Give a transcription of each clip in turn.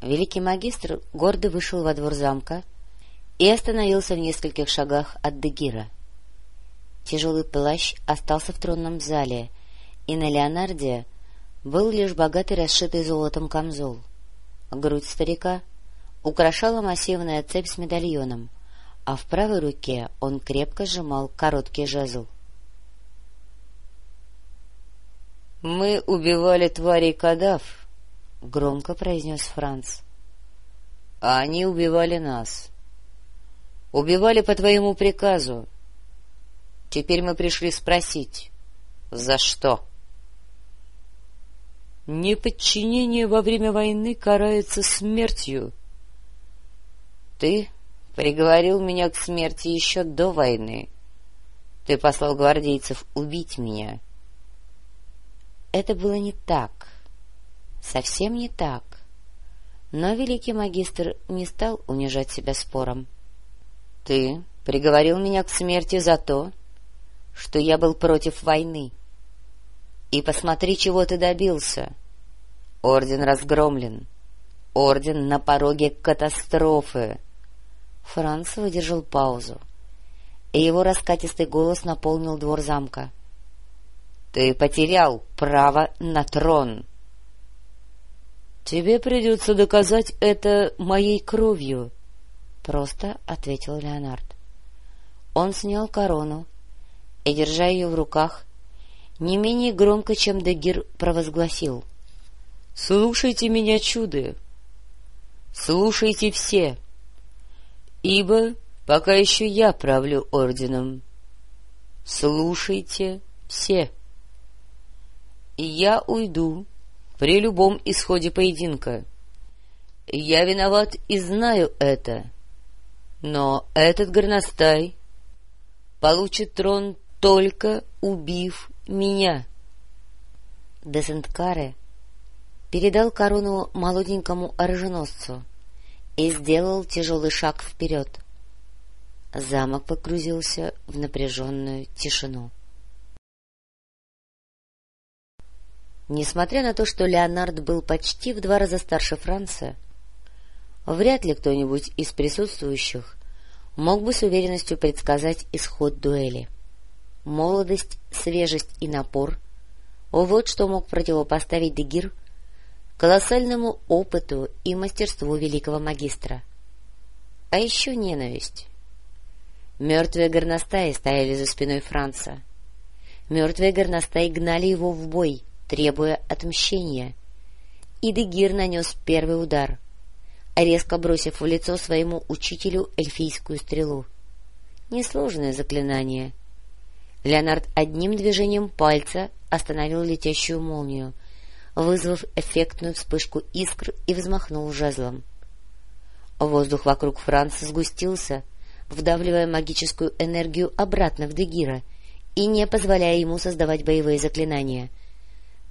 Великий магистр гордо вышел во двор замка и остановился в нескольких шагах от Дегира. Тяжелый плащ остался в тронном зале, и на Леонарде был лишь богатый расшитый золотом камзол. Грудь старика украшала массивная цепь с медальоном, а в правой руке он крепко сжимал короткий жезл. — Мы убивали тварей кадав, — громко произнес Франц. — А они убивали нас. Убивали по твоему приказу. Теперь мы пришли спросить, за что? — Неподчинение во время войны карается смертью. — Ты приговорил меня к смерти еще до войны. Ты послал гвардейцев убить меня. Это было не так совсем не так. Но великий магистр не стал унижать себя спором. — Ты приговорил меня к смерти за то, что я был против войны. И посмотри, чего ты добился. Орден разгромлен. Орден на пороге катастрофы. Франц выдержал паузу, и его раскатистый голос наполнил двор замка. — Ты потерял право на трон. —— Тебе придется доказать это моей кровью, — просто ответил Леонард. Он снял корону и, держа ее в руках, не менее громко, чем Дегир провозгласил. — Слушайте меня, чуды! Слушайте все! Ибо пока еще я правлю орденом. Слушайте все! И я уйду при любом исходе поединка. Я виноват и знаю это, но этот горностай получит трон только убив меня. Десенткаре передал корону молоденькому оруженосцу и сделал тяжелый шаг вперед. Замок погрузился в напряженную тишину. Несмотря на то, что Леонард был почти в два раза старше Франца, вряд ли кто-нибудь из присутствующих мог бы с уверенностью предсказать исход дуэли. Молодость, свежесть и напор — вот что мог противопоставить Дегир колоссальному опыту и мастерству великого магистра. А еще ненависть. Мертвые горностаи стояли за спиной Франца. Мертвые горностаи гнали его в бой, требуя отмщения. И Дегир нанес первый удар, резко бросив в лицо своему учителю эльфийскую стрелу. Несложное заклинание. Леонард одним движением пальца остановил летящую молнию, вызвав эффектную вспышку искр и взмахнул жезлом. Воздух вокруг Франца сгустился, вдавливая магическую энергию обратно в Дегира и не позволяя ему создавать боевые заклинания —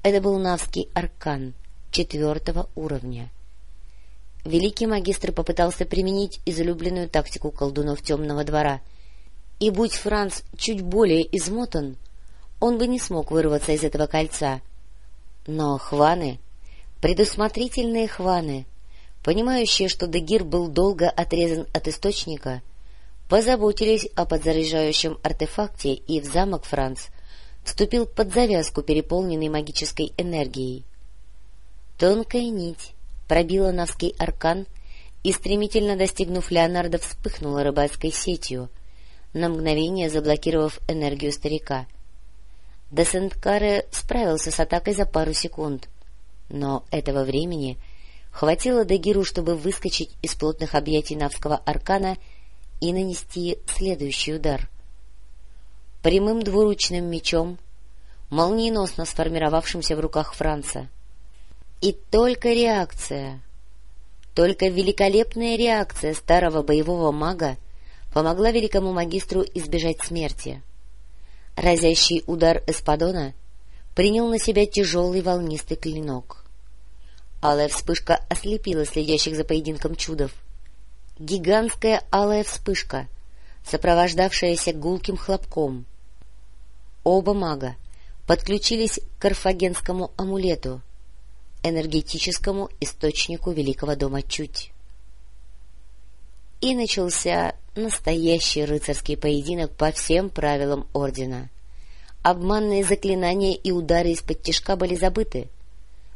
это был навский аркан четвертого уровня. Великий магистр попытался применить излюбленную тактику колдунов темного двора, и будь Франц чуть более измотан, он бы не смог вырваться из этого кольца. Но хваны, предусмотрительные хваны, понимающие, что Дегир был долго отрезан от источника, позаботились о подзаряжающем артефакте, и в замок Франц вступил под завязку, переполненный магической энергией. Тонкая нить пробила навский аркан и, стремительно достигнув Леонардо, вспыхнула рыбацкой сетью, на мгновение заблокировав энергию старика. Десенткаре справился с атакой за пару секунд, но этого времени хватило Дагиру, чтобы выскочить из плотных объятий навского аркана и нанести следующий удар — прямым двуручным мечом, молниеносно сформировавшимся в руках Франца. И только реакция, только великолепная реакция старого боевого мага помогла великому магистру избежать смерти. Разящий удар Эспадона принял на себя тяжелый волнистый клинок. Алая вспышка ослепила следящих за поединком чудов. Гигантская алая вспышка, сопровождавшаяся гулким хлопком — Оба мага подключились к карфагенскому амулету. энергетическому источнику великого дома Чуть. И начался настоящий рыцарский поединок по всем правилам ордена. Обманные заклинания и удары из-под тишка были забыты.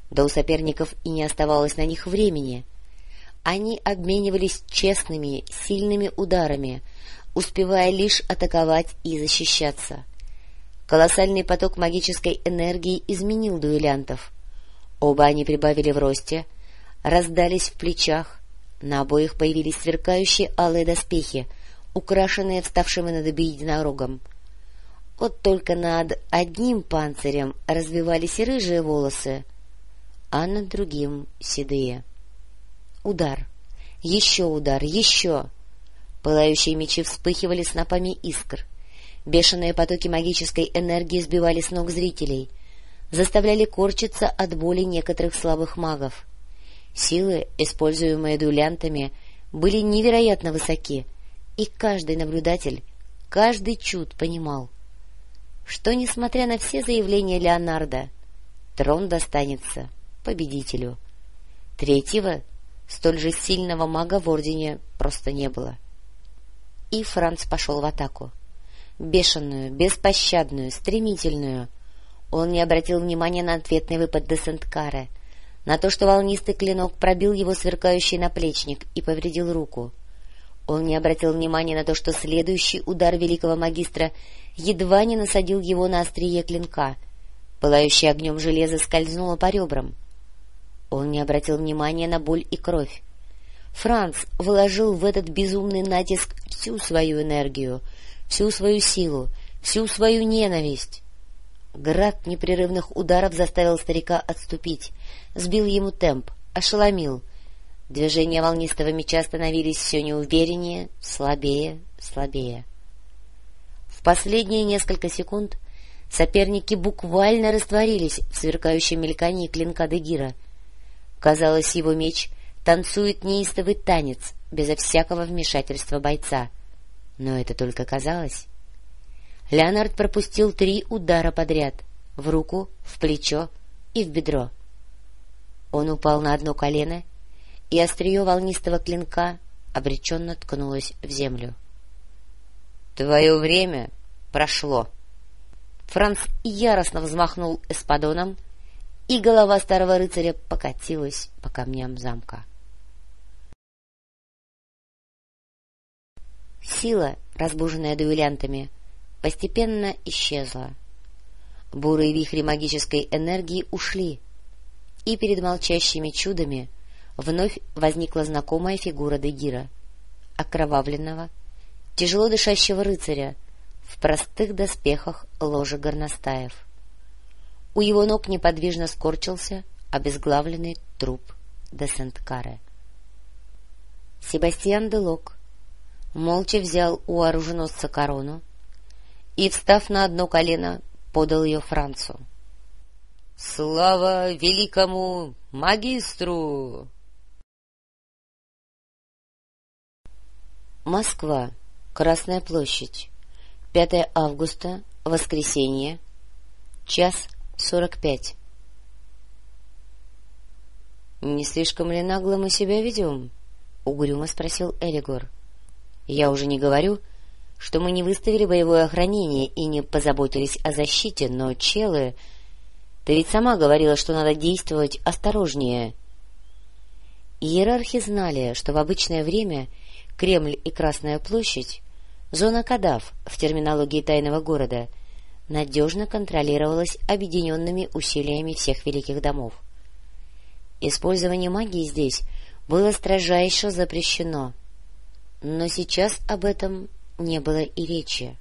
Да у соперников и не оставалось на них времени. Они обменивались честными, сильными ударами, успевая лишь атаковать и защищаться. Колоссальный поток магической энергии изменил дуэлянтов. Оба они прибавили в росте, раздались в плечах, на обоих появились сверкающие алые доспехи, украшенные вставшим над единорогом. Вот только над одним панцирем развивались рыжие волосы, а над другим — седые. Удар. Еще удар. Еще. Пылающие мечи вспыхивали снопами искр. Бешеные потоки магической энергии сбивали с ног зрителей, заставляли корчиться от боли некоторых слабых магов. Силы, используемые дуэлянтами, были невероятно высоки, и каждый наблюдатель, каждый чуд понимал, что, несмотря на все заявления Леонардо, трон достанется победителю. Третьего, столь же сильного мага в Ордене просто не было. И Франц пошел в атаку. Бешеную, беспощадную, стремительную. Он не обратил внимания на ответный выпад де Сент-Каре — на то, что волнистый клинок пробил его сверкающий наплечник и повредил руку. Он не обратил внимания на то, что следующий удар великого магистра едва не насадил его на острие клинка. Пылающее огнем железо скользнуло по ребрам. Он не обратил внимания на боль и кровь. Франц вложил в этот безумный натиск всю свою энергию, всю свою силу, всю свою ненависть. Град непрерывных ударов заставил старика отступить, сбил ему темп, ошеломил. Движения волнистого меча становились все неувереннее, слабее, слабее. В последние несколько секунд соперники буквально растворились в сверкающем мелькании клинка Дегира. Казалось, его меч танцует неистовый танец, безо всякого вмешательства бойца. Но это только казалось. Леонард пропустил три удара подряд — в руку, в плечо и в бедро. Он упал на одно колено, и острие волнистого клинка обреченно ткнулось в землю. — Твое время прошло. Франц яростно взмахнул эспадоном, и голова старого рыцаря покатилась по камням замка. Сила, разбуженная дуэлянтами, — постепенно исчезла. Бурые вихри магической энергии ушли, и перед молчащими чудами вновь возникла знакомая фигура Дегира, окровавленного, тяжело дышащего рыцаря в простых доспехах ложа горностаев. У его ног неподвижно скорчился обезглавленный труп де Сент-Каре. Себастьян де Лок молча взял у оруженосца корону, и, встав на одно колено, подал ее Францу. — Слава великому магистру! Москва. Красная площадь. 5 августа. Воскресенье. Час сорок пять. — Не слишком ли нагло мы себя ведем? — угрюмо спросил Элигор. — Я уже не говорю что мы не выставили боевое охранение и не позаботились о защите, но, челы... Ты ведь сама говорила, что надо действовать осторожнее. Иерархи знали, что в обычное время Кремль и Красная площадь, зона Кадав в терминологии тайного города, надежно контролировалась объединенными усилиями всех великих домов. Использование магии здесь было строжайше запрещено, но сейчас об этом не было и речи.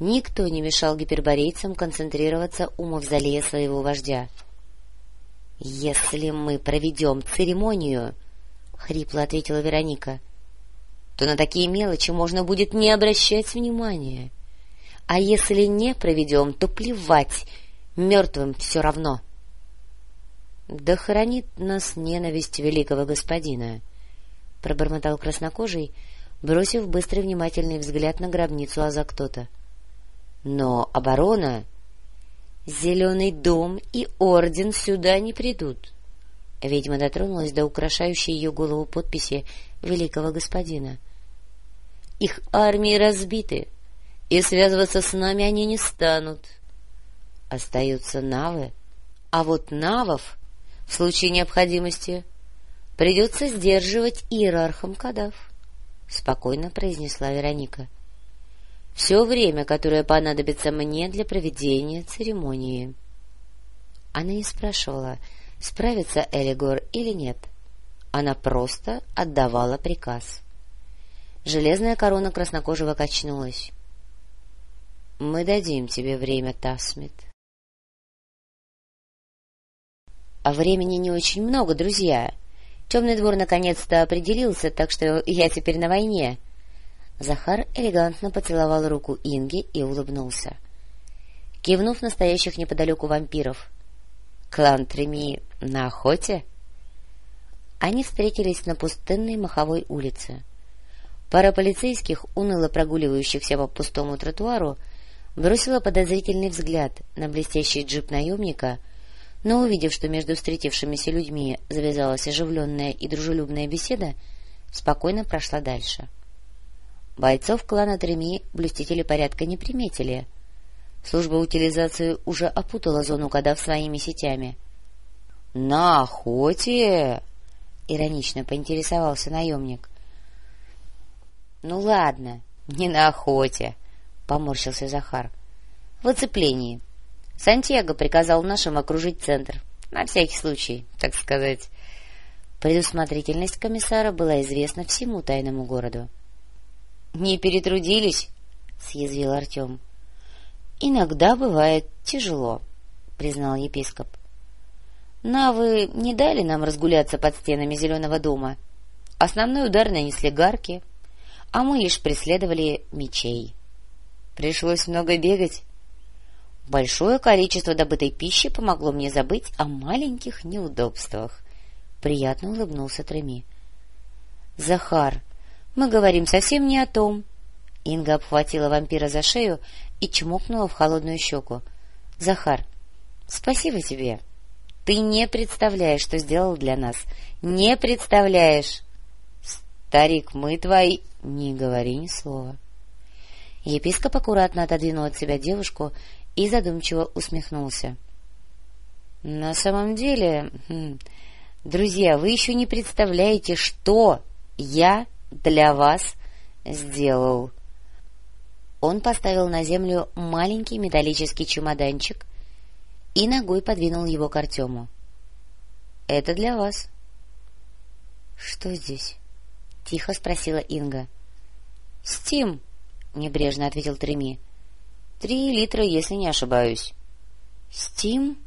Никто не мешал гиперборейцам концентрироваться у мавзолея своего вождя. — Если мы проведем церемонию, — хрипло ответила Вероника, — то на такие мелочи можно будет не обращать внимания. А если не проведем, то плевать, мертвым все равно. — Да хранит нас ненависть великого господина, — пробормотал краснокожий, — бросив быстрый внимательный взгляд на гробницу а за кто-то. — Но оборона... Зеленый дом и орден сюда не придут. Ведьма дотронулась до украшающей ее голову подписи великого господина. — Их армии разбиты, и связываться с нами они не станут. Остаются навы, а вот навов в случае необходимости придется сдерживать иерархом кадав, — спокойно произнесла Вероника. — Все время, которое понадобится мне для проведения церемонии. Она не спрашивала, справится Элигор или нет. Она просто отдавала приказ. Железная корона краснокожего качнулась. — Мы дадим тебе время, Тасмит. — А времени не очень много, друзья. Темный двор наконец-то определился, так что я теперь на войне. Захар элегантно поцеловал руку Инги и улыбнулся. Кивнув настоящих неподалеку вампиров. — Клан Треми на охоте? Они встретились на пустынной маховой улице. Пара полицейских, уныло прогуливающихся по пустому тротуару, бросила подозрительный взгляд на блестящий джип наемника — но, увидев, что между встретившимися людьми завязалась оживленная и дружелюбная беседа, спокойно прошла дальше. Бойцов клана Треми блюстители порядка не приметили. Служба утилизации уже опутала зону кадав своими сетями. — На охоте! — иронично поинтересовался наемник. — Ну ладно, не на охоте, — поморщился Захар. — В оцеплении. Сантьяго приказал нашим окружить центр. На всякий случай, так сказать. Предусмотрительность комиссара была известна всему тайному городу. — Не перетрудились? — съязвил Артем. — Иногда бывает тяжело, — признал епископ. — Навы не дали нам разгуляться под стенами Зеленого дома. Основной удар нанесли гарки, а мы лишь преследовали мечей. Пришлось много бегать. Большое количество добытой пищи помогло мне забыть о маленьких неудобствах. Приятно улыбнулся Треми. — Захар, мы говорим совсем не о том. Инга обхватила вампира за шею и чмокнула в холодную щеку. — Захар, спасибо тебе. Ты не представляешь, что сделал для нас. Не представляешь. — Старик, мы твои... Не говори ни слова. Епископ аккуратно отодвинул от себя девушку и задумчиво усмехнулся. — На самом деле, хм, друзья, вы еще не представляете, что я для вас сделал. Он поставил на землю маленький металлический чемоданчик и ногой подвинул его к Артему. — Это для вас. — Что здесь? — тихо спросила Инга. — Стим, — небрежно ответил Треми. Три литра, если не ошибаюсь. — Стим?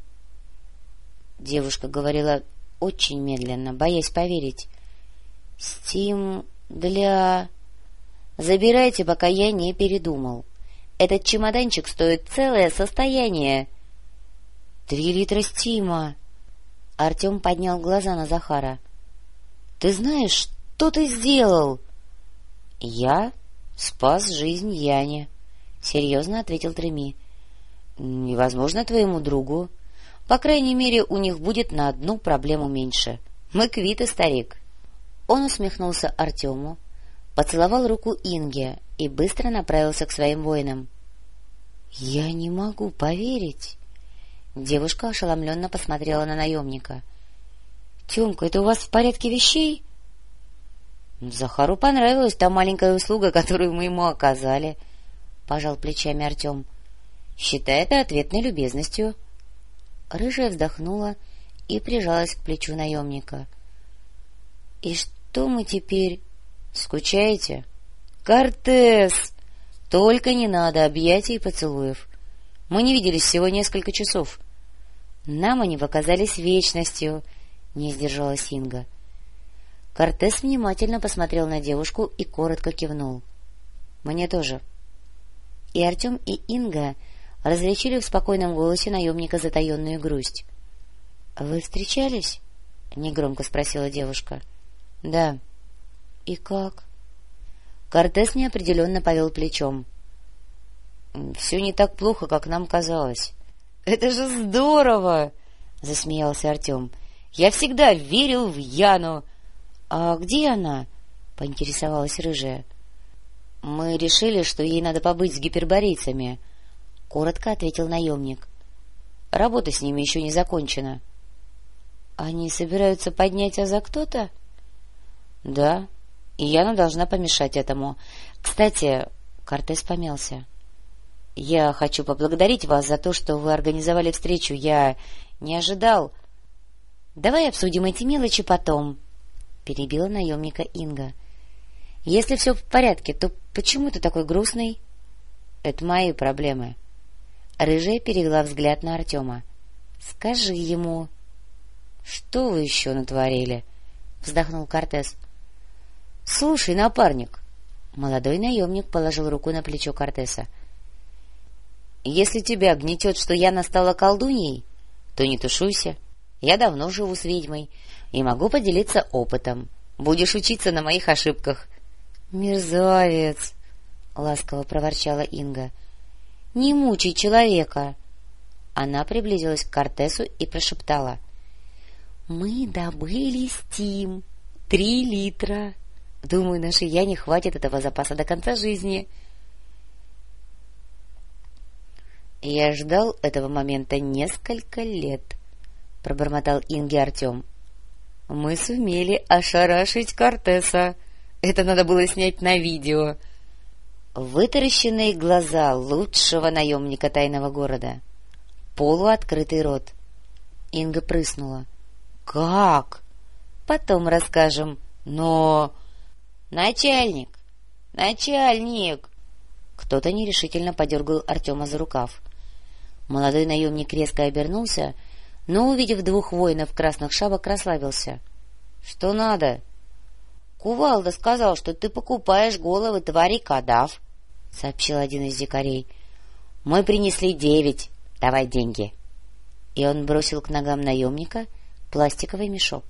Девушка говорила очень медленно, боясь поверить. — Стим для... Забирайте, пока я не передумал. Этот чемоданчик стоит целое состояние. — Три литра стима. Артем поднял глаза на Захара. — Ты знаешь, что ты сделал? — Я спас жизнь Яне. — серьезно ответил Треми. — Невозможно твоему другу. По крайней мере, у них будет на одну проблему меньше. Мы квиты, старик. Он усмехнулся Артему, поцеловал руку Инге и быстро направился к своим воинам. — Я не могу поверить. Девушка ошеломленно посмотрела на наемника. — Тёмка, это у вас в порядке вещей? — Захару понравилась та маленькая услуга, которую мы ему оказали, —— пожал плечами Артем. — Считай это ответной любезностью. Рыжая вздохнула и прижалась к плечу наемника. — И что мы теперь... Скучаете? — Кортес! Только не надо объятий и поцелуев. Мы не виделись всего несколько часов. Нам они показались вечностью, — не сдержала Синга. Кортес внимательно посмотрел на девушку и коротко кивнул. — Мне тоже. — и Артем, и Инга различили в спокойном голосе наемника затаенную грусть. — Вы встречались? — негромко спросила девушка. — Да. — И как? Кортес неопределенно повел плечом. — Все не так плохо, как нам казалось. — Это же здорово! — засмеялся Артем. Я всегда верил в Яну. — А где она? — поинтересовалась рыжая. — Решили, что ей надо побыть с гиперборейцами, — коротко ответил наемник. — Работа с ними еще не закончена. — Они собираются поднять а за кто-то? — Да, и Яна должна помешать этому. Кстати, Кортес помялся. — Я хочу поблагодарить вас за то, что вы организовали встречу. Я не ожидал... — Давай обсудим эти мелочи потом, — перебила наемника Инга. — Если все в порядке, то почему ты такой грустный? — Это мои проблемы. Рыжая перевела взгляд на Артема. — Скажи ему... — Что вы еще натворили? — вздохнул Кортес. — Слушай, напарник. Молодой наемник положил руку на плечо Кортеса. — Если тебя гнетет, что я настала колдуньей, то не тушуйся. — я давно живу с ведьмой и могу поделиться опытом. Будешь учиться на моих ошибках. — Мерзавец! — ласково проворчала Инга. — Не мучай человека! Она приблизилась к Кортесу и прошептала. — Мы добыли стим. Три литра. Думаю, нашей Яне хватит этого запаса до конца жизни. Я ждал этого момента несколько лет, —— пробормотал Инги Артем. — Мы сумели ошарашить Кортеса. Это надо было снять на видео. Вытаращенные глаза лучшего наемника тайного города. Полуоткрытый рот. Инга прыснула. — Как? — Потом расскажем. Но... — Начальник! Начальник! Кто-то нерешительно подергал Артема за рукав. Молодой наемник резко обернулся — но, увидев двух воинов красных шапок, расслабился. — Что надо? — Кувалда сказал, что ты покупаешь головы тварей кадав, — сообщил один из дикарей. — Мы принесли девять. Давай деньги. И он бросил к ногам наемника пластиковый мешок.